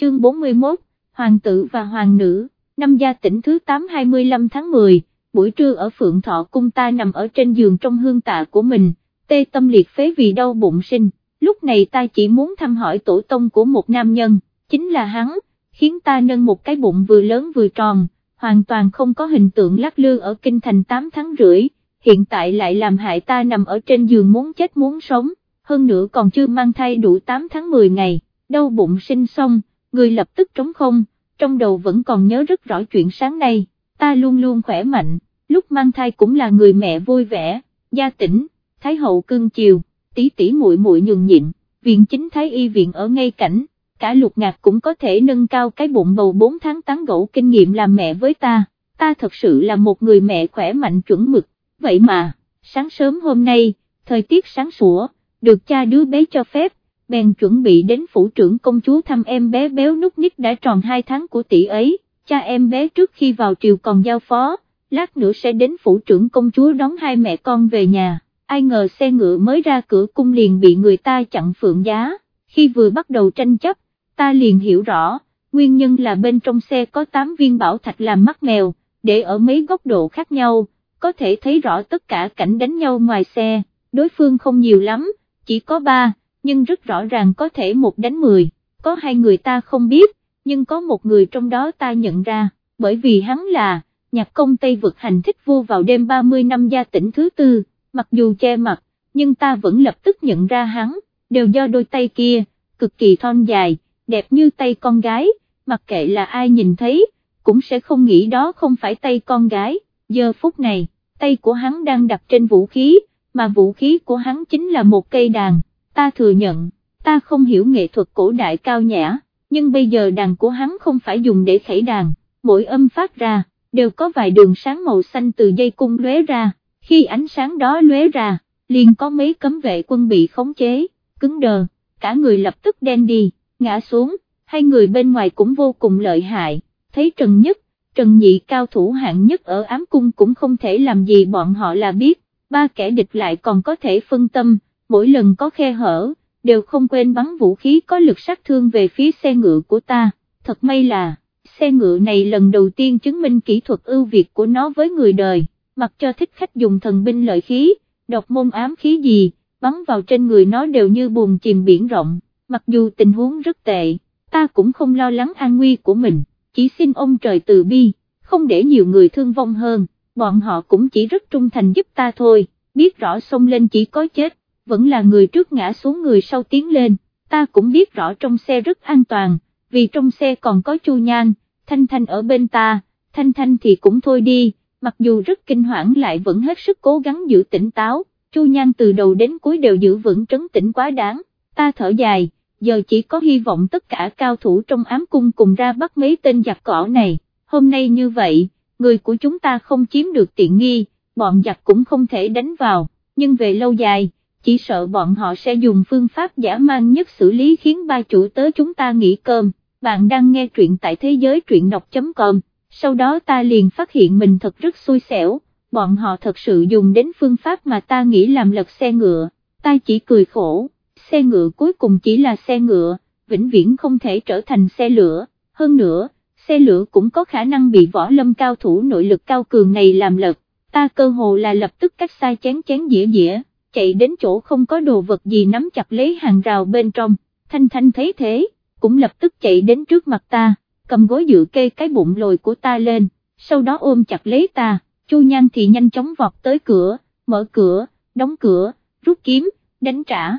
chương 41, Hoàng tử và Hoàng nữ, năm gia tỉnh thứ 8 25 tháng 10, buổi trưa ở Phượng Thọ cung ta nằm ở trên giường trong hương tạ của mình, tê tâm liệt phế vì đau bụng sinh, lúc này ta chỉ muốn thăm hỏi tổ tông của một nam nhân, chính là hắn, khiến ta nâng một cái bụng vừa lớn vừa tròn, hoàn toàn không có hình tượng lắc lư ở kinh thành 8 tháng rưỡi, hiện tại lại làm hại ta nằm ở trên giường muốn chết muốn sống, hơn nữa còn chưa mang thai đủ 8 tháng 10 ngày, đau bụng sinh xong, người lập tức trống không, trong đầu vẫn còn nhớ rất rõ chuyện sáng nay, ta luôn luôn khỏe mạnh, lúc mang thai cũng là người mẹ vui vẻ, gia tỉnh, thái hậu cưng chiều, tỷ tỷ muội muội nhường nhịn, viện chính thái y viện ở ngay cảnh, cả lục ngạc cũng có thể nâng cao cái bụng bầu 4 tháng tán gẫu kinh nghiệm làm mẹ với ta, ta thật sự là một người mẹ khỏe mạnh chuẩn mực, vậy mà, sáng sớm hôm nay, thời tiết sáng sủa, được cha đứa bé cho phép, bèn chuẩn bị đến phủ trưởng công chúa thăm em bé béo nút nít đã tròn 2 tháng của tỷ ấy, cha em bé trước khi vào triều còn giao phó, lát nữa sẽ đến phủ trưởng công chúa đón hai mẹ con về nhà, ai ngờ xe ngựa mới ra cửa cung liền bị người ta chặn phượng giá, khi vừa bắt đầu tranh chấp, ta liền hiểu rõ, nguyên nhân là bên trong xe có 8 viên bảo thạch làm mắt mèo, để ở mấy góc độ khác nhau, có thể thấy rõ tất cả cảnh đánh nhau ngoài xe, đối phương không nhiều lắm, chỉ có 3, nhưng rất rõ ràng có thể một đánh 10, có hai người ta không biết, nhưng có một người trong đó ta nhận ra, bởi vì hắn là, nhạc công Tây vực hành thích vua vào đêm 30 năm gia tỉnh thứ tư, mặc dù che mặt, nhưng ta vẫn lập tức nhận ra hắn, đều do đôi tay kia, cực kỳ thon dài, đẹp như tay con gái, mặc kệ là ai nhìn thấy, cũng sẽ không nghĩ đó không phải tay con gái, giờ phút này, tay của hắn đang đặt trên vũ khí, mà vũ khí của hắn chính là một cây đàn, ta thừa nhận, ta không hiểu nghệ thuật cổ đại cao nhã, nhưng bây giờ đàn của hắn không phải dùng để khẩy đàn, mỗi âm phát ra, đều có vài đường sáng màu xanh từ dây cung lóe ra, khi ánh sáng đó lóe ra, liền có mấy cấm vệ quân bị khống chế, cứng đờ, cả người lập tức đen đi, ngã xuống, hai người bên ngoài cũng vô cùng lợi hại, thấy Trần Nhất, Trần Nhị cao thủ hạng nhất ở ám cung cũng không thể làm gì bọn họ là biết, ba kẻ địch lại còn có thể phân tâm, mỗi lần có khe hở, đều không quên bắn vũ khí có lực sát thương về phía xe ngựa của ta, thật may là, xe ngựa này lần đầu tiên chứng minh kỹ thuật ưu việt của nó với người đời, mặc cho thích khách dùng thần binh lợi khí, độc môn ám khí gì, bắn vào trên người nó đều như buồn chìm biển rộng, mặc dù tình huống rất tệ, ta cũng không lo lắng an nguy của mình, chỉ xin ông trời từ bi, không để nhiều người thương vong hơn, bọn họ cũng chỉ rất trung thành giúp ta thôi, biết rõ xông lên chỉ có chết, vẫn là người trước ngã xuống người sau tiến lên, ta cũng biết rõ trong xe rất an toàn, vì trong xe còn có Chu Nhan, Thanh Thanh ở bên ta, Thanh Thanh thì cũng thôi đi, mặc dù rất kinh hoảng lại vẫn hết sức cố gắng giữ tỉnh táo, Chu Nhan từ đầu đến cuối đều giữ vững trấn tĩnh quá đáng, ta thở dài, giờ chỉ có hy vọng tất cả cao thủ trong ám cung cùng ra bắt mấy tên giặc cỏ này, hôm nay như vậy, người của chúng ta không chiếm được tiện nghi, bọn giặc cũng không thể đánh vào, nhưng về lâu dài, chỉ sợ bọn họ sẽ dùng phương pháp giả mang nhất xử lý khiến ba chủ tớ chúng ta nghỉ cơm, bạn đang nghe truyện tại thế giới truyện đọc.com, sau đó ta liền phát hiện mình thật rất xui xẻo, bọn họ thật sự dùng đến phương pháp mà ta nghĩ làm lật xe ngựa, ta chỉ cười khổ, xe ngựa cuối cùng chỉ là xe ngựa, vĩnh viễn không thể trở thành xe lửa, hơn nữa, xe lửa cũng có khả năng bị võ lâm cao thủ nội lực cao cường này làm lật, ta cơ hồ là lập tức cách xa chén chén dĩa dĩa chạy đến chỗ không có đồ vật gì nắm chặt lấy hàng rào bên trong, thanh thanh thấy thế, cũng lập tức chạy đến trước mặt ta, cầm gối dựa kê cái bụng lồi của ta lên, sau đó ôm chặt lấy ta, Chu Nhan thì nhanh chóng vọt tới cửa, mở cửa, đóng cửa, rút kiếm, đánh trả,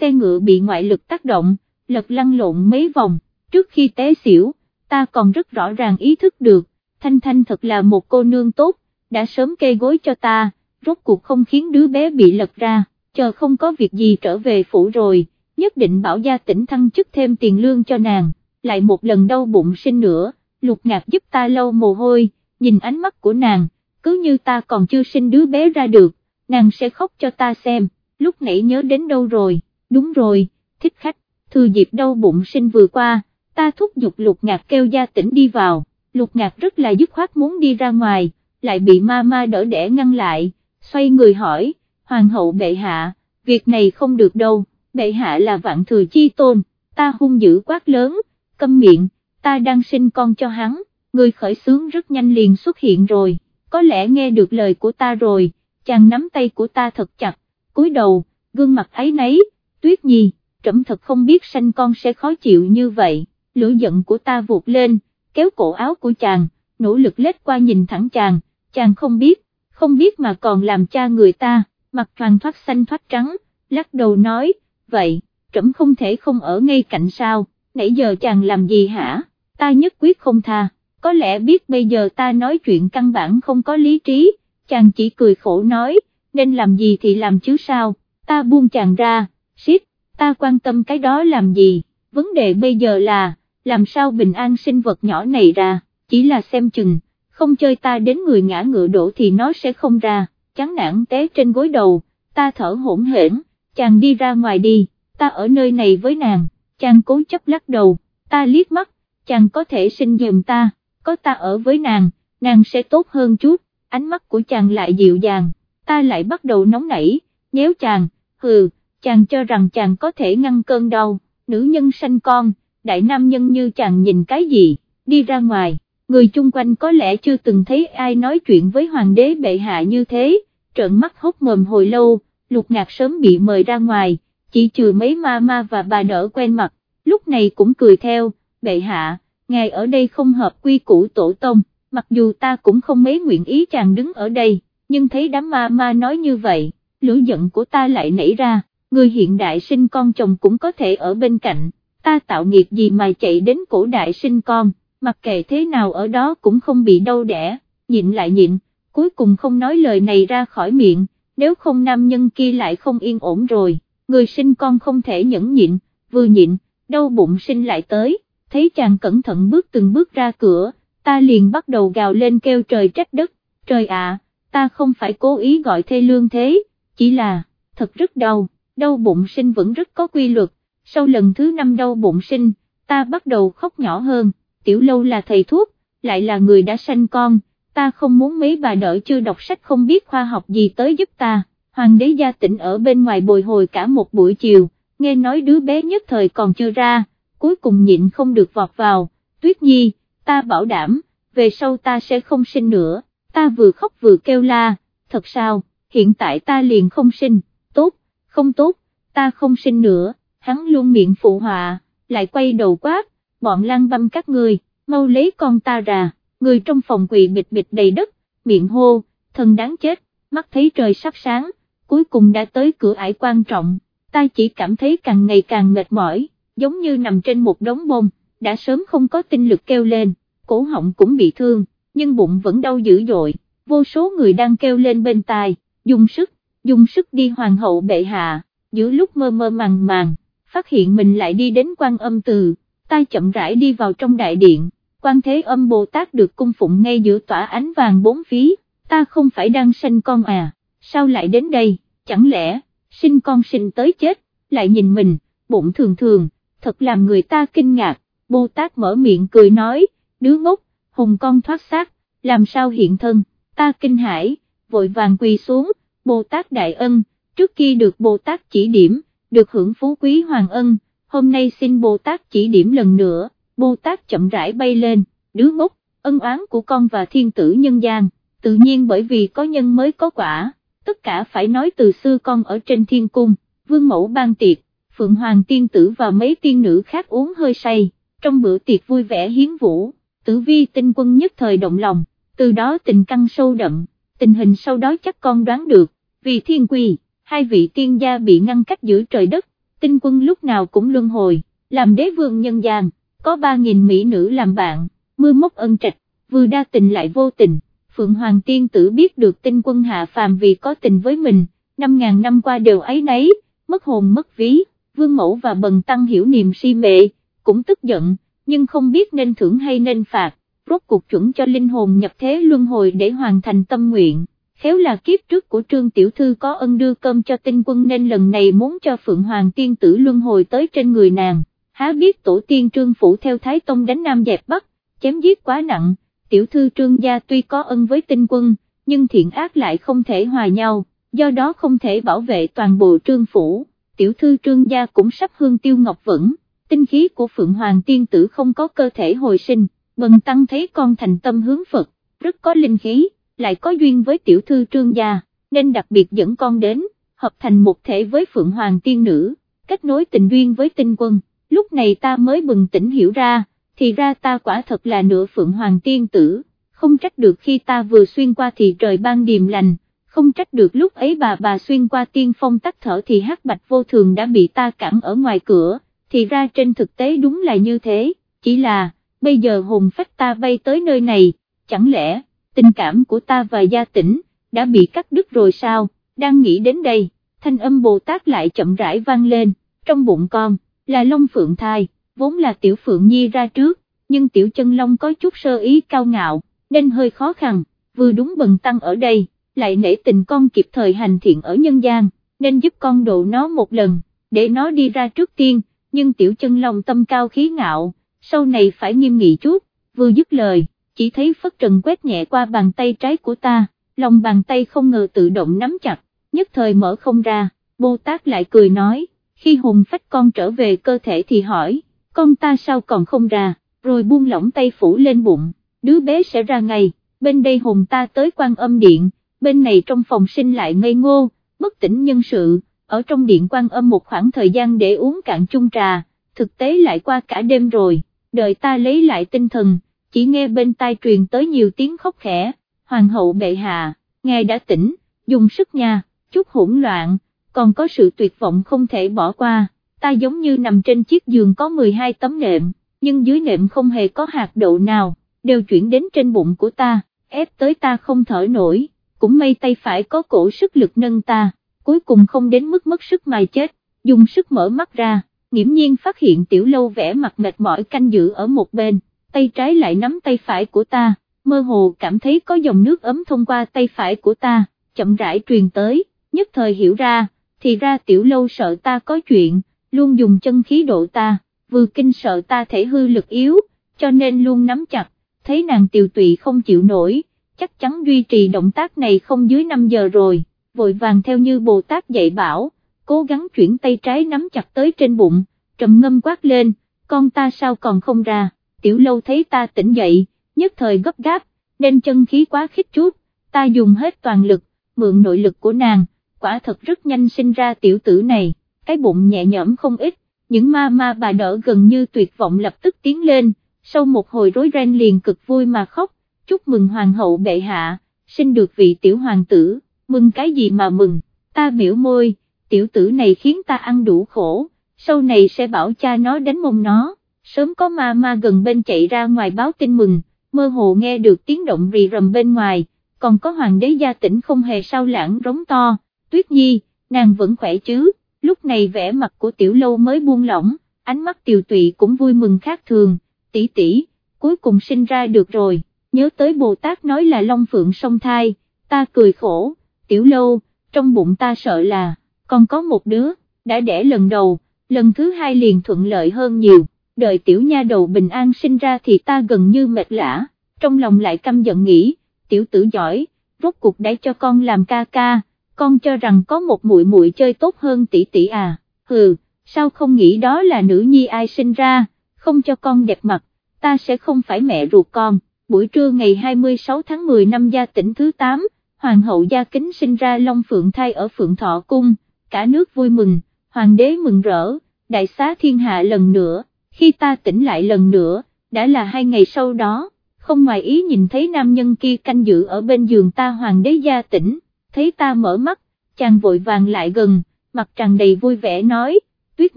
xe ngựa bị ngoại lực tác động, lật lăn lộn mấy vòng, trước khi té xỉu, ta còn rất rõ ràng ý thức được, Thanh Thanh thật là một cô nương tốt, đã sớm kê gối cho ta, rốt cuộc không khiến đứa bé bị lật ra, chờ không có việc gì trở về phủ rồi, nhất định bảo gia tỉnh thăng chức thêm tiền lương cho nàng, lại một lần đau bụng sinh nữa, lục ngạc giúp ta lâu mồ hôi, nhìn ánh mắt của nàng, cứ như ta còn chưa sinh đứa bé ra được, nàng sẽ khóc cho ta xem, lúc nãy nhớ đến đâu rồi, đúng rồi, thích khách, thừa dịp đau bụng sinh vừa qua, ta thúc giục lục ngạc kêu gia tỉnh đi vào, lục ngạc rất là dứt khoát muốn đi ra ngoài, lại bị ma ma đỡ đẻ ngăn lại, xoay người hỏi, hoàng hậu bệ hạ, việc này không được đâu, bệ hạ là vạn thừa chi tôn, ta hung dữ quát lớn, câm miệng, ta đang sinh con cho hắn, người khởi sướng rất nhanh liền xuất hiện rồi, có lẽ nghe được lời của ta rồi, chàng nắm tay của ta thật chặt, cúi đầu, gương mặt ấy nấy, tuyết nhi, trẫm thật không biết sanh con sẽ khó chịu như vậy, lửa giận của ta vụt lên, kéo cổ áo của chàng, nỗ lực lết qua nhìn thẳng chàng, chàng không biết, không biết mà còn làm cha người ta, mặt toàn thoát xanh thoát trắng, lắc đầu nói, vậy, trẫm không thể không ở ngay cạnh sao, nãy giờ chàng làm gì hả, ta nhất quyết không tha, có lẽ biết bây giờ ta nói chuyện căn bản không có lý trí, chàng chỉ cười khổ nói, nên làm gì thì làm chứ sao, ta buông chàng ra, shit, ta quan tâm cái đó làm gì, vấn đề bây giờ là, làm sao bình an sinh vật nhỏ này ra, chỉ là xem chừng, không chơi ta đến người ngã ngựa đổ thì nó sẽ không ra, chán nản té trên gối đầu, ta thở hỗn hển, chàng đi ra ngoài đi, ta ở nơi này với nàng, chàng cố chấp lắc đầu, ta liếc mắt, chàng có thể xin giùm ta, có ta ở với nàng, nàng sẽ tốt hơn chút, ánh mắt của chàng lại dịu dàng, ta lại bắt đầu nóng nảy, nhéo chàng, hừ, chàng cho rằng chàng có thể ngăn cơn đau, nữ nhân sanh con, đại nam nhân như chàng nhìn cái gì, đi ra ngoài, người chung quanh có lẽ chưa từng thấy ai nói chuyện với hoàng đế bệ hạ như thế, trợn mắt hốt mồm hồi lâu, lục ngạc sớm bị mời ra ngoài, chỉ trừ mấy ma ma và bà đỡ quen mặt, lúc này cũng cười theo, bệ hạ, ngài ở đây không hợp quy củ tổ tông, mặc dù ta cũng không mấy nguyện ý chàng đứng ở đây, nhưng thấy đám ma ma nói như vậy, lửa giận của ta lại nảy ra, người hiện đại sinh con chồng cũng có thể ở bên cạnh, ta tạo nghiệp gì mà chạy đến cổ đại sinh con, mặc kệ thế nào ở đó cũng không bị đau đẻ, nhịn lại nhịn, cuối cùng không nói lời này ra khỏi miệng, nếu không nam nhân kia lại không yên ổn rồi, người sinh con không thể nhẫn nhịn, vừa nhịn, đau bụng sinh lại tới, thấy chàng cẩn thận bước từng bước ra cửa, ta liền bắt đầu gào lên kêu trời trách đất, trời ạ, ta không phải cố ý gọi thê lương thế, chỉ là, thật rất đau, đau bụng sinh vẫn rất có quy luật, sau lần thứ năm đau bụng sinh, ta bắt đầu khóc nhỏ hơn, tiểu lâu là thầy thuốc, lại là người đã sanh con, ta không muốn mấy bà đỡ chưa đọc sách không biết khoa học gì tới giúp ta, hoàng đế gia tỉnh ở bên ngoài bồi hồi cả một buổi chiều, nghe nói đứa bé nhất thời còn chưa ra, cuối cùng nhịn không được vọt vào, tuyết nhi, ta bảo đảm, về sau ta sẽ không sinh nữa, ta vừa khóc vừa kêu la, thật sao, hiện tại ta liền không sinh, tốt, không tốt, ta không sinh nữa, hắn luôn miệng phụ họa, lại quay đầu quát, bọn lang băm các người, mau lấy con ta ra, người trong phòng quỳ bịch bịch đầy đất, miệng hô, thân đáng chết, mắt thấy trời sắp sáng, cuối cùng đã tới cửa ải quan trọng, ta chỉ cảm thấy càng ngày càng mệt mỏi, giống như nằm trên một đống bông, đã sớm không có tinh lực kêu lên, cổ họng cũng bị thương, nhưng bụng vẫn đau dữ dội, vô số người đang kêu lên bên tai, dùng sức, dùng sức đi hoàng hậu bệ hạ, giữa lúc mơ mơ màng màng, phát hiện mình lại đi đến quan âm từ, ta chậm rãi đi vào trong đại điện, quan thế âm Bồ Tát được cung phụng ngay giữa tỏa ánh vàng bốn phí, ta không phải đang sanh con à, sao lại đến đây, chẳng lẽ, sinh con sinh tới chết, lại nhìn mình, bụng thường thường, thật làm người ta kinh ngạc, Bồ Tát mở miệng cười nói, đứa ngốc, hùng con thoát xác, làm sao hiện thân, ta kinh hãi, vội vàng quỳ xuống, Bồ Tát đại ân, trước khi được Bồ Tát chỉ điểm, được hưởng phú quý hoàng ân, hôm nay xin Bồ Tát chỉ điểm lần nữa, Bồ Tát chậm rãi bay lên, đứa ngốc, ân oán của con và thiên tử nhân gian, tự nhiên bởi vì có nhân mới có quả, tất cả phải nói từ xưa con ở trên thiên cung, vương mẫu ban tiệc, Phượng Hoàng tiên tử và mấy tiên nữ khác uống hơi say, trong bữa tiệc vui vẻ hiến vũ, tử vi tinh quân nhất thời động lòng, từ đó tình căng sâu đậm, tình hình sau đó chắc con đoán được, vì thiên quỳ, hai vị tiên gia bị ngăn cách giữa trời đất, tinh quân lúc nào cũng luân hồi, làm đế vương nhân gian, có ba nghìn mỹ nữ làm bạn, mưa mốc ân trạch, vừa đa tình lại vô tình, Phượng Hoàng tiên tử biết được tinh quân hạ phàm vì có tình với mình, năm ngàn năm qua đều ấy nấy, mất hồn mất ví, vương mẫu và bần tăng hiểu niềm si mệ, cũng tức giận, nhưng không biết nên thưởng hay nên phạt, rốt cuộc chuẩn cho linh hồn nhập thế luân hồi để hoàn thành tâm nguyện. Khéo là kiếp trước của Trương Tiểu Thư có ân đưa cơm cho tinh quân nên lần này muốn cho Phượng Hoàng tiên tử luân hồi tới trên người nàng, há biết tổ tiên Trương Phủ theo Thái Tông đánh Nam dẹp Bắc, chém giết quá nặng, Tiểu Thư Trương Gia tuy có ân với tinh quân, nhưng thiện ác lại không thể hòa nhau, do đó không thể bảo vệ toàn bộ Trương Phủ, Tiểu Thư Trương Gia cũng sắp hương tiêu ngọc vững tinh khí của Phượng Hoàng tiên tử không có cơ thể hồi sinh, bần tăng thấy con thành tâm hướng Phật, rất có linh khí, lại có duyên với tiểu thư trương gia, nên đặc biệt dẫn con đến, hợp thành một thể với Phượng Hoàng tiên nữ, kết nối tình duyên với tinh quân, lúc này ta mới bừng tỉnh hiểu ra, thì ra ta quả thật là nửa Phượng Hoàng tiên tử, không trách được khi ta vừa xuyên qua thì trời ban điềm lành, không trách được lúc ấy bà bà xuyên qua tiên phong tắt thở thì hắc bạch vô thường đã bị ta cản ở ngoài cửa, thì ra trên thực tế đúng là như thế, chỉ là, bây giờ hồn phách ta bay tới nơi này, chẳng lẽ, tình cảm của ta và gia tỉnh, đã bị cắt đứt rồi sao, đang nghĩ đến đây, thanh âm Bồ Tát lại chậm rãi vang lên, trong bụng con, là Long Phượng thai, vốn là tiểu Phượng Nhi ra trước, nhưng tiểu chân Long có chút sơ ý cao ngạo, nên hơi khó khăn, vừa đúng bần tăng ở đây, lại nể tình con kịp thời hành thiện ở nhân gian, nên giúp con độ nó một lần, để nó đi ra trước tiên, nhưng tiểu chân Long tâm cao khí ngạo, sau này phải nghiêm nghị chút, vừa dứt lời, chỉ thấy phất trần quét nhẹ qua bàn tay trái của ta, lòng bàn tay không ngờ tự động nắm chặt, nhất thời mở không ra, Bồ Tát lại cười nói, khi hồn phách con trở về cơ thể thì hỏi, con ta sao còn không ra, rồi buông lỏng tay phủ lên bụng, đứa bé sẽ ra ngay, bên đây hồn ta tới quan âm điện, bên này trong phòng sinh lại ngây ngô, bất tỉnh nhân sự, ở trong điện quan âm một khoảng thời gian để uống cạn chung trà, thực tế lại qua cả đêm rồi, đợi ta lấy lại tinh thần, chỉ nghe bên tai truyền tới nhiều tiếng khóc khẽ, hoàng hậu bệ hạ, ngài đã tỉnh, dùng sức nha, chút hỗn loạn, còn có sự tuyệt vọng không thể bỏ qua, ta giống như nằm trên chiếc giường có 12 tấm nệm, nhưng dưới nệm không hề có hạt đậu nào, đều chuyển đến trên bụng của ta, ép tới ta không thở nổi, cũng may tay phải có cổ sức lực nâng ta, cuối cùng không đến mức mất sức mà chết, dùng sức mở mắt ra, nghiễm nhiên phát hiện tiểu lâu vẽ mặt mệt mỏi canh giữ ở một bên, tay trái lại nắm tay phải của ta, mơ hồ cảm thấy có dòng nước ấm thông qua tay phải của ta, chậm rãi truyền tới, nhất thời hiểu ra, thì ra tiểu lâu sợ ta có chuyện, luôn dùng chân khí độ ta, vừa kinh sợ ta thể hư lực yếu, cho nên luôn nắm chặt, thấy nàng tiều tụy không chịu nổi, chắc chắn duy trì động tác này không dưới 5 giờ rồi, vội vàng theo như Bồ Tát dạy bảo, cố gắng chuyển tay trái nắm chặt tới trên bụng, trầm ngâm quát lên, con ta sao còn không ra, tiểu lâu thấy ta tỉnh dậy, nhất thời gấp gáp, nên chân khí quá khích chút, ta dùng hết toàn lực, mượn nội lực của nàng, quả thật rất nhanh sinh ra tiểu tử này, cái bụng nhẹ nhõm không ít, những ma ma bà đỡ gần như tuyệt vọng lập tức tiến lên, sau một hồi rối ren liền cực vui mà khóc, chúc mừng hoàng hậu bệ hạ, sinh được vị tiểu hoàng tử, mừng cái gì mà mừng, ta biểu môi, tiểu tử này khiến ta ăn đủ khổ, sau này sẽ bảo cha nó đánh mông nó, sớm có ma ma gần bên chạy ra ngoài báo tin mừng, mơ hồ nghe được tiếng động rì rầm bên ngoài, còn có hoàng đế gia tỉnh không hề sao lãng rống to, tuyết nhi, nàng vẫn khỏe chứ, lúc này vẻ mặt của tiểu lâu mới buông lỏng, ánh mắt tiều tụy cũng vui mừng khác thường, tỷ tỷ, cuối cùng sinh ra được rồi, nhớ tới Bồ Tát nói là Long Phượng song thai, ta cười khổ, tiểu lâu, trong bụng ta sợ là, còn có một đứa, đã đẻ lần đầu, lần thứ hai liền thuận lợi hơn nhiều, đợi tiểu nha đầu bình an sinh ra thì ta gần như mệt lã, trong lòng lại căm giận nghĩ, tiểu tử giỏi, rốt cuộc đã cho con làm ca ca, con cho rằng có một muội muội chơi tốt hơn tỷ tỷ à, hừ, sao không nghĩ đó là nữ nhi ai sinh ra, không cho con đẹp mặt, ta sẽ không phải mẹ ruột con. Buổi trưa ngày 26 tháng 10 năm gia tỉnh thứ 8, Hoàng hậu Gia Kính sinh ra Long Phượng thai ở Phượng Thọ Cung, cả nước vui mừng, Hoàng đế mừng rỡ, đại xá thiên hạ lần nữa, khi ta tỉnh lại lần nữa, đã là hai ngày sau đó, không ngoài ý nhìn thấy nam nhân kia canh giữ ở bên giường ta Hoàng đế Gia tỉnh, thấy ta mở mắt, chàng vội vàng lại gần, mặt tràn đầy vui vẻ nói, Tuyết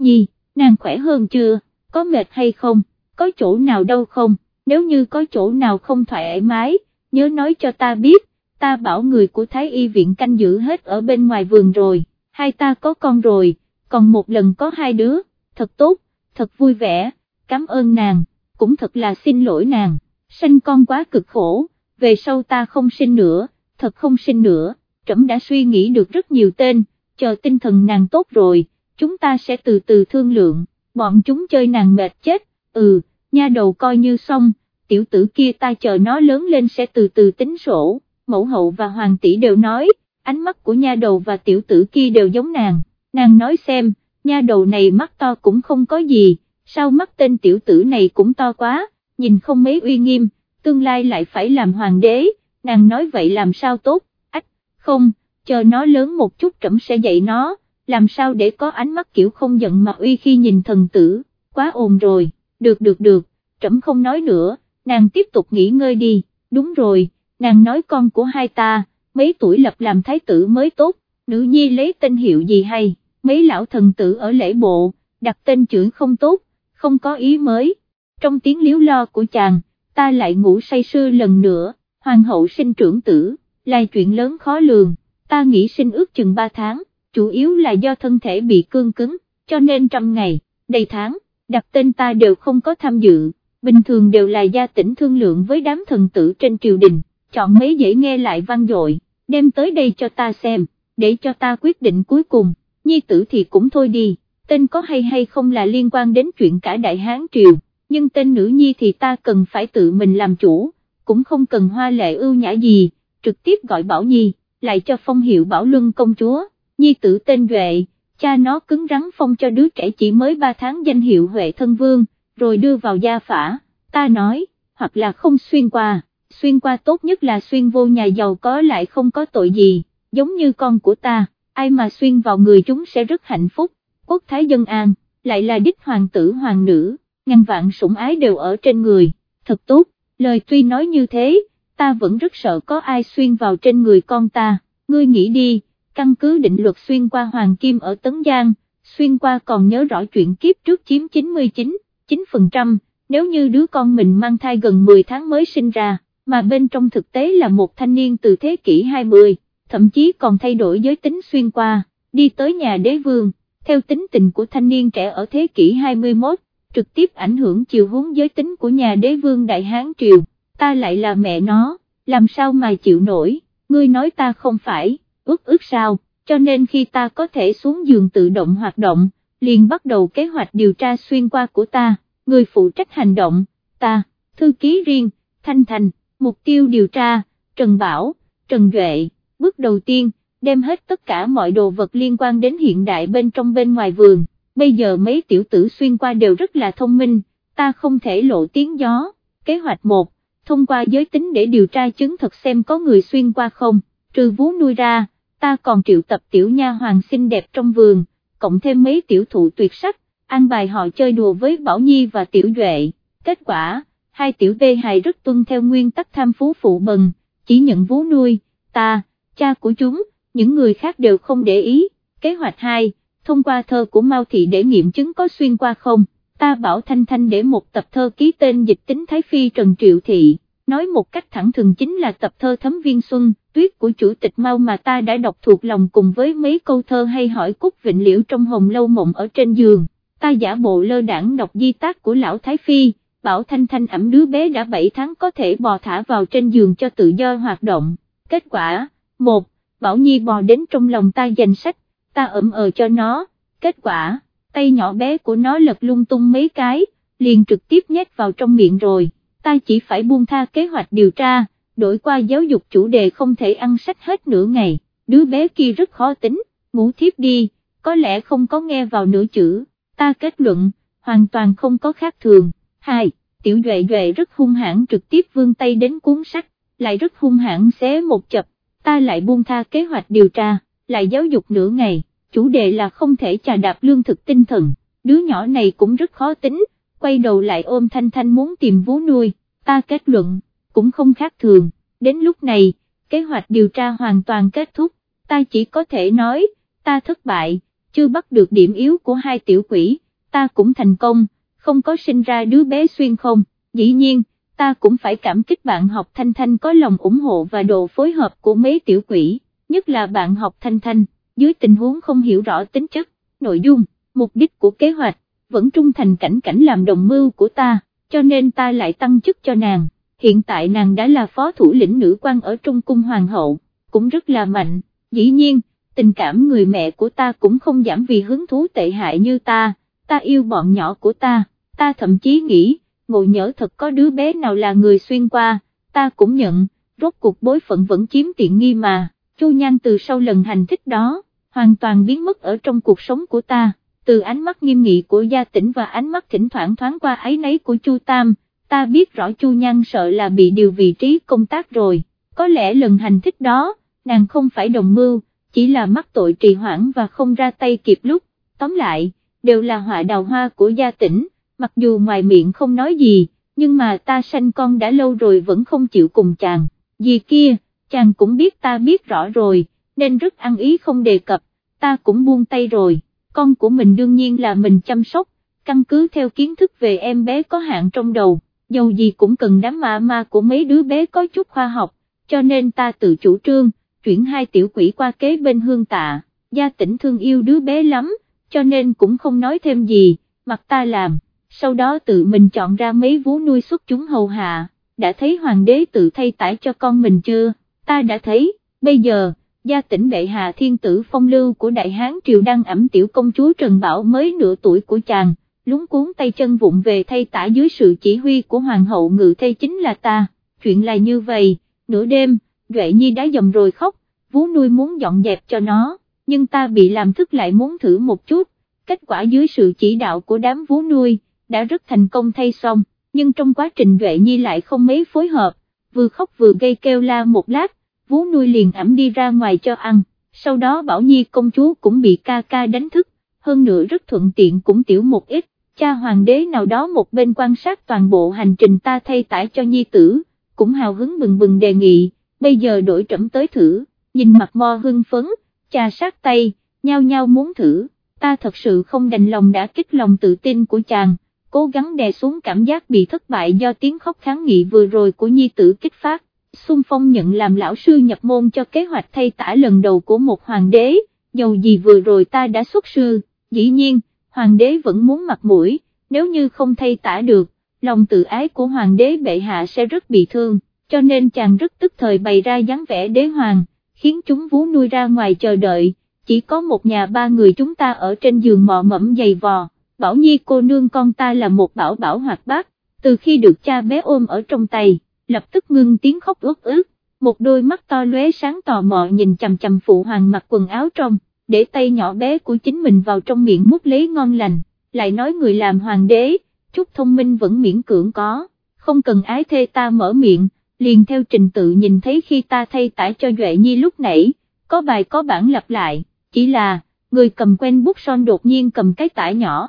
Nhi, nàng khỏe hơn chưa, có mệt hay không, có chỗ nào đâu không, nếu như có chỗ nào không thoải mái, nhớ nói cho ta biết, ta bảo người của Thái Y viện canh giữ hết ở bên ngoài vườn rồi, hai ta có con rồi, còn một lần có hai đứa, thật tốt, thật vui vẻ, cảm ơn nàng, cũng thật là xin lỗi nàng, sinh con quá cực khổ, về sau ta không sinh nữa, thật không sinh nữa trẫm đã suy nghĩ được rất nhiều tên, chờ tinh thần nàng tốt rồi, chúng ta sẽ từ từ thương lượng, bọn chúng chơi nàng mệt chết, ừ, nha đầu coi như xong, tiểu tử kia ta chờ nó lớn lên sẽ từ từ tính sổ, mẫu hậu và hoàng tỷ đều nói, ánh mắt của nha đầu và tiểu tử kia đều giống nàng, nàng nói xem, nha đầu này mắt to cũng không có gì, sao mắt tên tiểu tử này cũng to quá, nhìn không mấy uy nghiêm, tương lai lại phải làm hoàng đế, nàng nói vậy làm sao tốt, ách, không, chờ nó lớn một chút trẫm sẽ dạy nó, làm sao để có ánh mắt kiểu không giận mà uy khi nhìn thần tử, quá ồn rồi, được được được, trẫm không nói nữa, nàng tiếp tục nghỉ ngơi đi, đúng rồi, nàng nói con của hai ta, mấy tuổi lập làm thái tử mới tốt, nữ nhi lấy tên hiệu gì hay, mấy lão thần tử ở lễ bộ, đặt tên chữ không tốt, không có ý mới, trong tiếng liếu lo của chàng, ta lại ngủ say sưa lần nữa, hoàng hậu sinh trưởng tử, là chuyện lớn khó lường, ta nghĩ sinh ước chừng 3 tháng, chủ yếu là do thân thể bị cương cứng, cho nên trăm ngày, đầy tháng, đặt tên ta đều không có tham dự, bình thường đều là gia tỉnh thương lượng với đám thần tử trên triều đình, chọn mấy dễ nghe lại vang dội, đem tới đây cho ta xem, để cho ta quyết định cuối cùng, nhi tử thì cũng thôi đi, tên có hay hay không là liên quan đến chuyện cả đại hán triều, nhưng tên nữ nhi thì ta cần phải tự mình làm chủ, cũng không cần hoa lệ ưu nhã gì, trực tiếp gọi Bảo Nhi, lại cho phong hiệu Bảo Luân công chúa, nhi tử tên Duệ, cha nó cứng rắn phong cho đứa trẻ chỉ mới 3 tháng danh hiệu Huệ Thân Vương, rồi đưa vào gia phả, ta nói, hoặc là không xuyên qua, xuyên qua tốt nhất là xuyên vô nhà giàu có lại không có tội gì, giống như con của ta, ai mà xuyên vào người chúng sẽ rất hạnh phúc, quốc thái dân an, lại là đích hoàng tử hoàng nữ, ngàn vạn sủng ái đều ở trên người, thật tốt, lời tuy nói như thế, ta vẫn rất sợ có ai xuyên vào trên người con ta, ngươi nghĩ đi, căn cứ định luật xuyên qua hoàng kim ở Tấn Giang, xuyên qua còn nhớ rõ chuyện kiếp trước chiếm 99, 9%, nếu như đứa con mình mang thai gần 10 tháng mới sinh ra, mà bên trong thực tế là một thanh niên từ thế kỷ 20, thậm chí còn thay đổi giới tính xuyên qua, đi tới nhà đế vương, theo tính tình của thanh niên trẻ ở thế kỷ 21, trực tiếp ảnh hưởng chiều hướng giới tính của nhà đế vương Đại Hán Triều, ta lại là mẹ nó, làm sao mà chịu nổi, ngươi nói ta không phải, ước ước sao, cho nên khi ta có thể xuống giường tự động hoạt động, liền bắt đầu kế hoạch điều tra xuyên qua của ta, người phụ trách hành động, ta, thư ký riêng, Thanh Thành, mục tiêu điều tra, Trần Bảo, Trần Duệ, bước đầu tiên, đem hết tất cả mọi đồ vật liên quan đến hiện đại bên trong bên ngoài vườn, bây giờ mấy tiểu tử xuyên qua đều rất là thông minh, ta không thể lộ tiếng gió, kế hoạch 1, thông qua giới tính để điều tra chứng thật xem có người xuyên qua không, trừ vú nuôi ra, ta còn triệu tập tiểu nha hoàng xinh đẹp trong vườn, cộng thêm mấy tiểu thụ tuyệt sắc, an bài họ chơi đùa với Bảo Nhi và tiểu Duệ, kết quả, hai tiểu bê hài rất tuân theo nguyên tắc tham phú phụ bần, chỉ nhận vú nuôi, ta, cha của chúng, những người khác đều không để ý, kế hoạch 2, thông qua thơ của Mao Thị để nghiệm chứng có xuyên qua không, ta bảo Thanh Thanh để một tập thơ ký tên dịch tính Thái Phi Trần Triệu Thị, nói một cách thẳng thừng chính là tập thơ Thấm Viên Xuân, tuyết của chủ tịch Mao mà ta đã đọc thuộc lòng cùng với mấy câu thơ hay hỏi Cúc Vịnh Liễu trong hồng lâu mộng ở trên giường, ta giả bộ lơ đảng đọc di tác của lão Thái Phi, bảo Thanh Thanh ẩm đứa bé đã 7 tháng có thể bò thả vào trên giường cho tự do hoạt động, kết quả, một, Bảo Nhi bò đến trong lòng ta giành sách, ta ẩm ờ cho nó, kết quả, tay nhỏ bé của nó lật lung tung mấy cái, liền trực tiếp nhét vào trong miệng rồi, ta chỉ phải buông tha kế hoạch điều tra, đổi qua giáo dục chủ đề không thể ăn sách hết nửa ngày, đứa bé kia rất khó tính, ngủ thiếp đi, có lẽ không có nghe vào nửa chữ, ta kết luận, hoàn toàn không có khác thường, hai, tiểu duệ duệ rất hung hãn trực tiếp vươn tay đến cuốn sách, lại rất hung hãn xé một chập, ta lại buông tha kế hoạch điều tra, lại giáo dục nửa ngày, chủ đề là không thể trà đạp lương thực tinh thần, đứa nhỏ này cũng rất khó tính, quay đầu lại ôm Thanh Thanh muốn tìm vú nuôi, ta kết luận, cũng không khác thường, đến lúc này, kế hoạch điều tra hoàn toàn kết thúc, ta chỉ có thể nói, ta thất bại, chưa bắt được điểm yếu của hai tiểu quỷ, ta cũng thành công, không có sinh ra đứa bé xuyên không, dĩ nhiên, ta cũng phải cảm kích bạn học Thanh Thanh có lòng ủng hộ và độ phối hợp của mấy tiểu quỷ, nhất là bạn học Thanh Thanh, dưới tình huống không hiểu rõ tính chất, nội dung, mục đích của kế hoạch, vẫn trung thành cảnh cảnh làm đồng mưu của ta, cho nên ta lại tăng chức cho nàng, hiện tại nàng đã là phó thủ lĩnh nữ quan ở Trung Cung Hoàng hậu, cũng rất là mạnh, dĩ nhiên, tình cảm người mẹ của ta cũng không giảm vì hứng thú tệ hại như ta, ta yêu bọn nhỏ của ta, ta thậm chí nghĩ, ngộ nhỡ thật có đứa bé nào là người xuyên qua, ta cũng nhận, rốt cuộc bối phận vẫn chiếm tiện nghi mà, Chu Nhan từ sau lần hành thích đó, hoàn toàn biến mất ở trong cuộc sống của ta, từ ánh mắt nghiêm nghị của gia tỉnh và ánh mắt thỉnh thoảng thoáng qua ấy nấy của Chu Tam, ta biết rõ Chu Nhan sợ là bị điều vị trí công tác rồi, có lẽ lần hành thích đó, nàng không phải đồng mưu, chỉ là mắc tội trì hoãn và không ra tay kịp lúc, tóm lại, đều là họa đào hoa của gia tỉnh, mặc dù ngoài miệng không nói gì, nhưng mà ta sanh con đã lâu rồi vẫn không chịu cùng chàng, gì kia, chàng cũng biết ta biết rõ rồi, nên rất ăn ý không đề cập, ta cũng buông tay rồi, con của mình đương nhiên là mình chăm sóc, căn cứ theo kiến thức về em bé có hạn trong đầu, dầu gì cũng cần đám ma ma của mấy đứa bé có chút khoa học, cho nên ta tự chủ trương, chuyển hai tiểu quỷ qua kế bên hương tạ, gia tỉnh thương yêu đứa bé lắm, cho nên cũng không nói thêm gì, mặc ta làm, sau đó tự mình chọn ra mấy vú nuôi xuất chúng hầu hạ, đã thấy hoàng đế tự thay tải cho con mình chưa, ta đã thấy, bây giờ, gia tỉnh bệ hạ thiên tử phong lưu của đại hán triều đang ẩm tiểu công chúa Trần Bảo mới nửa tuổi của chàng, lúng cuốn tay chân vụng về thay tả dưới sự chỉ huy của hoàng hậu ngự thay chính là ta, chuyện là như vậy, nửa đêm, Duệ Nhi đã dầm rồi khóc, vú nuôi muốn dọn dẹp cho nó, nhưng ta bị làm thức lại muốn thử một chút, kết quả dưới sự chỉ đạo của đám vú nuôi, đã rất thành công thay xong, nhưng trong quá trình Duệ Nhi lại không mấy phối hợp, vừa khóc vừa gây kêu la một lát, vú nuôi liền ẩm đi ra ngoài cho ăn, sau đó Bảo Nhi công chúa cũng bị ca ca đánh thức, hơn nữa rất thuận tiện cũng tiểu một ít, cha hoàng đế nào đó một bên quan sát toàn bộ hành trình ta thay tải cho Nhi tử, cũng hào hứng bừng bừng đề nghị, bây giờ đổi trẫm tới thử, nhìn mặt mo hưng phấn, cha sát tay, nhao nhao muốn thử, ta thật sự không đành lòng đã kích lòng tự tin của chàng, cố gắng đè xuống cảm giác bị thất bại do tiếng khóc kháng nghị vừa rồi của nhi tử kích phát. Xung Phong nhận làm lão sư nhập môn cho kế hoạch thay tả lần đầu của một hoàng đế, dầu gì vừa rồi ta đã xuất sư, dĩ nhiên, hoàng đế vẫn muốn mặt mũi, nếu như không thay tả được, lòng tự ái của hoàng đế bệ hạ sẽ rất bị thương, cho nên chàng rất tức thời bày ra dáng vẻ đế hoàng, khiến chúng vú nuôi ra ngoài chờ đợi, chỉ có một nhà ba người chúng ta ở trên giường mò mẫm dày vò, bảo nhi cô nương con ta là một bảo bảo hoạt bát, từ khi được cha bé ôm ở trong tay, lập tức ngưng tiếng khóc ướt ướt, một đôi mắt to lóe sáng tò mò nhìn chầm chầm phụ hoàng mặc quần áo trong, để tay nhỏ bé của chính mình vào trong miệng mút lấy ngon lành, lại nói người làm hoàng đế, chút thông minh vẫn miễn cưỡng có, không cần ái thê ta mở miệng, liền theo trình tự nhìn thấy khi ta thay tải cho Duệ Nhi lúc nãy, có bài có bản lặp lại, chỉ là, người cầm quen bút son đột nhiên cầm cái tải nhỏ,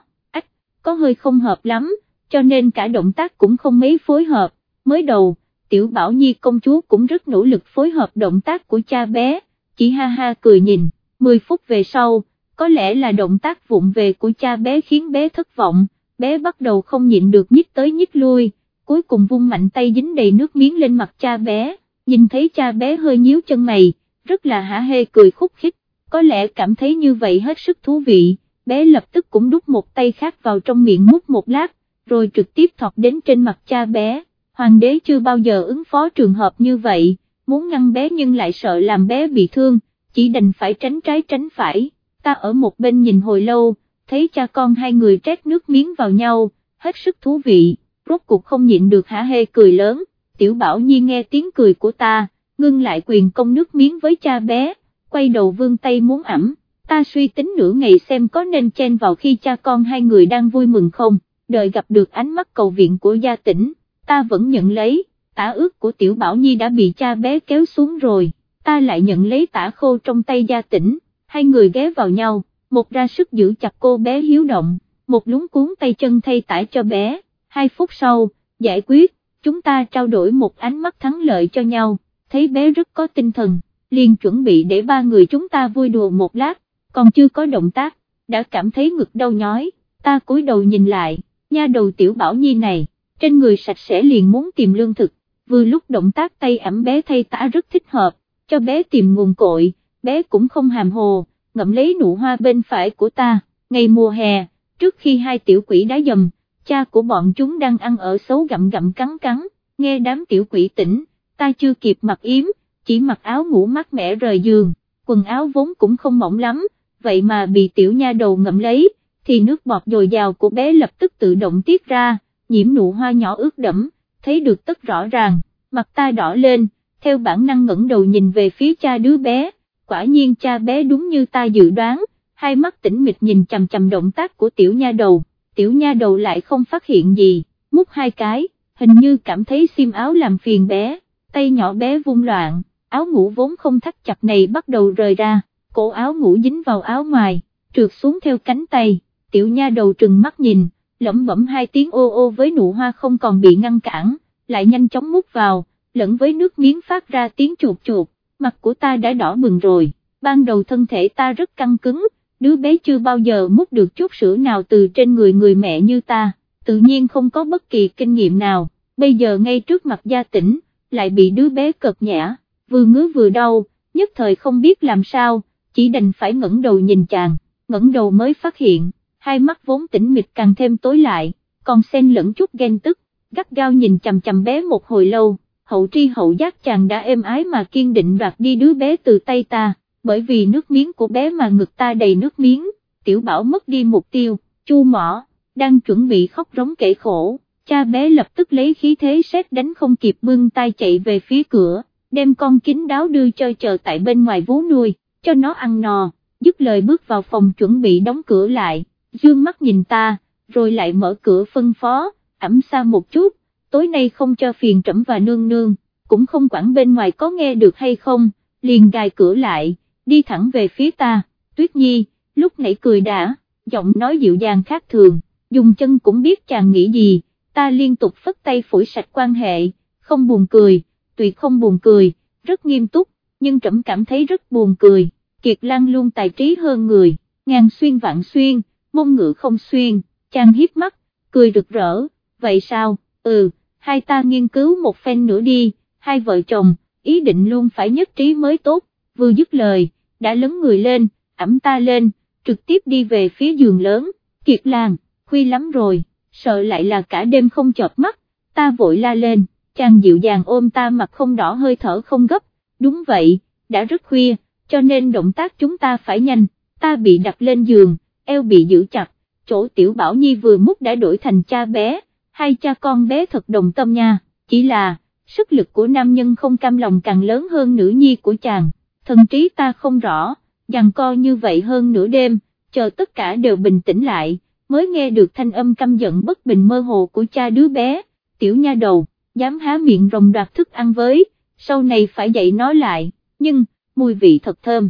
có hơi không hợp lắm, cho nên cả động tác cũng không mấy phối hợp, mới đầu, tiểu bảo nhi công chúa cũng rất nỗ lực phối hợp động tác của cha bé, chỉ ha ha cười nhìn, 10 phút về sau, có lẽ là động tác vụng về của cha bé khiến bé thất vọng, bé bắt đầu không nhịn được nhích tới nhích lui, cuối cùng vung mạnh tay dính đầy nước miếng lên mặt cha bé, nhìn thấy cha bé hơi nhíu chân mày, rất là hả hê cười khúc khích, có lẽ cảm thấy như vậy hết sức thú vị, bé lập tức cũng đút một tay khác vào trong miệng mút một lát, rồi trực tiếp thọt đến trên mặt cha bé, hoàng đế chưa bao giờ ứng phó trường hợp như vậy, muốn ngăn bé nhưng lại sợ làm bé bị thương, chỉ đành phải tránh trái tránh phải, ta ở một bên nhìn hồi lâu, thấy cha con hai người trét nước miếng vào nhau, hết sức thú vị rốt cuộc không nhịn được hả hê cười lớn, tiểu bảo nhi nghe tiếng cười của ta, ngưng lại quyền công nước miếng với cha bé, quay đầu vương tay muốn ẩm, ta suy tính nửa ngày xem có nên chen vào khi cha con hai người đang vui mừng không, đợi gặp được ánh mắt cầu viện của gia tỉnh, ta vẫn nhận lấy, tả ước của tiểu bảo nhi đã bị cha bé kéo xuống rồi, ta lại nhận lấy tả khô trong tay gia tỉnh, hai người ghé vào nhau, một ra sức giữ chặt cô bé hiếu động, một lúng cuốn tay chân thay tải cho bé hai phút sau, giải quyết, chúng ta trao đổi một ánh mắt thắng lợi cho nhau, thấy bé rất có tinh thần, liền chuẩn bị để ba người chúng ta vui đùa một lát, còn chưa có động tác, đã cảm thấy ngực đau nhói, ta cúi đầu nhìn lại, nha đầu tiểu bảo nhi này, trên người sạch sẽ liền muốn tìm lương thực, vừa lúc động tác tay ẩm bé thay tả rất thích hợp, cho bé tìm nguồn cội, bé cũng không hàm hồ, ngậm lấy nụ hoa bên phải của ta, ngày mùa hè, trước khi hai tiểu quỷ đá dầm, cha của bọn chúng đang ăn ở xấu gặm gặm cắn cắn, nghe đám tiểu quỷ tỉnh, ta chưa kịp mặc yếm, chỉ mặc áo ngủ mát mẻ rời giường, quần áo vốn cũng không mỏng lắm, vậy mà bị tiểu nha đầu ngậm lấy, thì nước bọt dồi dào của bé lập tức tự động tiết ra, nhiễm nụ hoa nhỏ ướt đẫm, thấy được tất rõ ràng, mặt ta đỏ lên, theo bản năng ngẩng đầu nhìn về phía cha đứa bé, quả nhiên cha bé đúng như ta dự đoán, hai mắt tỉnh mịch nhìn chằm chằm động tác của tiểu nha đầu, tiểu nha đầu lại không phát hiện gì, múc hai cái, hình như cảm thấy xiêm áo làm phiền bé, tay nhỏ bé vung loạn, áo ngủ vốn không thắt chặt này bắt đầu rời ra, cổ áo ngủ dính vào áo ngoài, trượt xuống theo cánh tay, tiểu nha đầu trừng mắt nhìn, lẩm bẩm hai tiếng ô ô với nụ hoa không còn bị ngăn cản, lại nhanh chóng mút vào, lẫn với nước miếng phát ra tiếng chuột chuột, mặt của ta đã đỏ bừng rồi, ban đầu thân thể ta rất căng cứng, đứa bé chưa bao giờ mút được chút sữa nào từ trên người người mẹ như ta, tự nhiên không có bất kỳ kinh nghiệm nào, bây giờ ngay trước mặt gia tỉnh, lại bị đứa bé cật nhã, vừa ngứa vừa đau, nhất thời không biết làm sao, chỉ đành phải ngẩng đầu nhìn chàng, ngẩng đầu mới phát hiện, hai mắt vốn tĩnh mịch càng thêm tối lại, còn xen lẫn chút ghen tức, gắt gao nhìn chằm chằm bé một hồi lâu, hậu tri hậu giác chàng đã êm ái mà kiên định đoạt đi đứa bé từ tay ta, bởi vì nước miếng của bé mà ngực ta đầy nước miếng, tiểu bảo mất đi mục tiêu, chu mỏ, đang chuẩn bị khóc rống kể khổ, cha bé lập tức lấy khí thế xét đánh không kịp bưng tay chạy về phía cửa, đem con kính đáo đưa cho chờ tại bên ngoài vú nuôi, cho nó ăn no, dứt lời bước vào phòng chuẩn bị đóng cửa lại, dương mắt nhìn ta, rồi lại mở cửa phân phó, ẩm xa một chút, tối nay không cho phiền trẫm và nương nương, cũng không quản bên ngoài có nghe được hay không, liền gài cửa lại, đi thẳng về phía ta, tuyết nhi, lúc nãy cười đã, giọng nói dịu dàng khác thường, dùng chân cũng biết chàng nghĩ gì, ta liên tục phất tay phủi sạch quan hệ, không buồn cười, tuyệt không buồn cười, rất nghiêm túc, nhưng trẫm cảm thấy rất buồn cười, Kiệt Lan luôn tài trí hơn người, ngàn xuyên vạn xuyên, mông ngựa không xuyên, chàng hiếp mắt, cười rực rỡ, vậy sao, ừ, hai ta nghiên cứu một phen nữa đi, hai vợ chồng, ý định luôn phải nhất trí mới tốt, vừa dứt lời, đã lớn người lên, ẩm ta lên, trực tiếp đi về phía giường lớn, Kiệt Lan, khuya lắm rồi, sợ lại là cả đêm không chợp mắt, ta vội la lên, chàng dịu dàng ôm ta mặt không đỏ hơi thở không gấp, đúng vậy, đã rất khuya, cho nên động tác chúng ta phải nhanh, ta bị đặt lên giường, eo bị giữ chặt, chỗ tiểu bảo nhi vừa mút đã đổi thành cha bé, hai cha con bé thật đồng tâm nha, chỉ là, sức lực của nam nhân không cam lòng càng lớn hơn nữ nhi của chàng, thần trí ta không rõ, dằn co như vậy hơn nửa đêm, chờ tất cả đều bình tĩnh lại, mới nghe được thanh âm căm giận bất bình mơ hồ của cha đứa bé, tiểu nha đầu, dám há miệng rồng đoạt thức ăn với, sau này phải dạy nó lại, nhưng, mùi vị thật thơm.